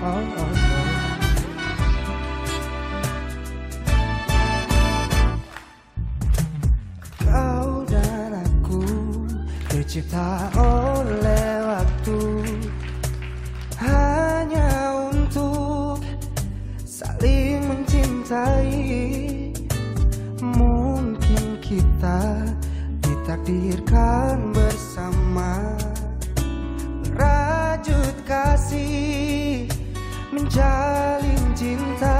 Kau dan aku tercipta oleh waktu. Hanya untuk saling mencintai. Mungkin kita ditakdirkan menjalin cinta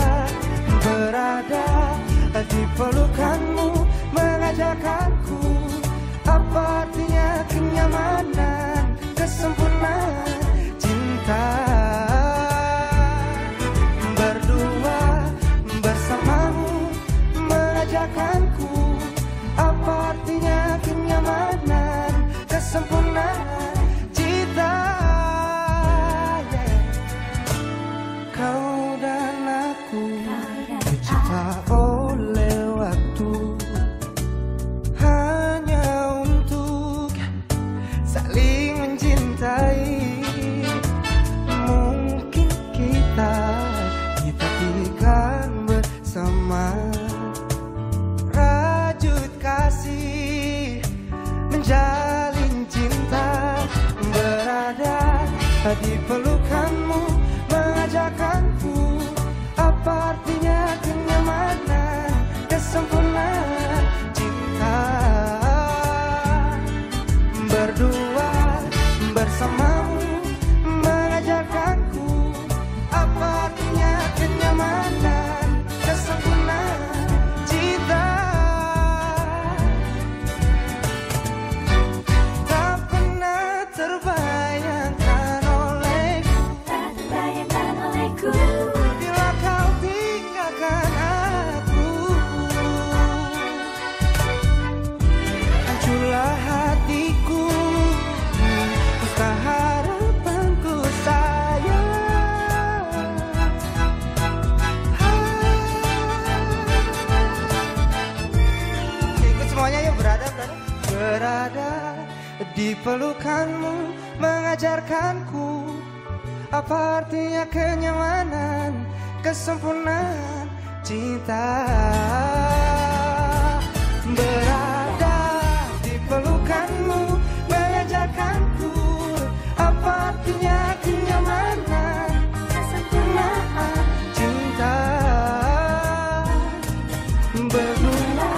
Berada di pelukanmu mengajarkanku Apa artinya kenyamanan, kesempurnaan cinta. Berdua bersamamu mengajarkanku Apa artinya kenyamanan, kesempurnaan oleh waktu Hanya untuk saling mencintai. Mungkin kita ditakdirkan bersama. Rajut kasih menjalin cinta. Berada di pelukanmu mengajarkanku bersamamu Berada di pelukanmu mengajarkanku Apa artinya kenyamanan, kesempurnaan cinta. Berada di pelukanmu mengajarkanku Apa artinya kenyamanan, kesempurnaan cinta. Berdua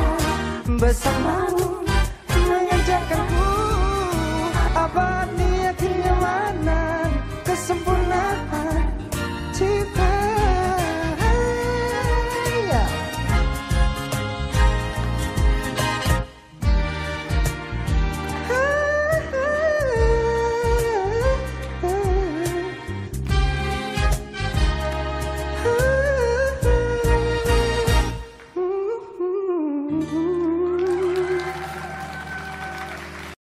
bersama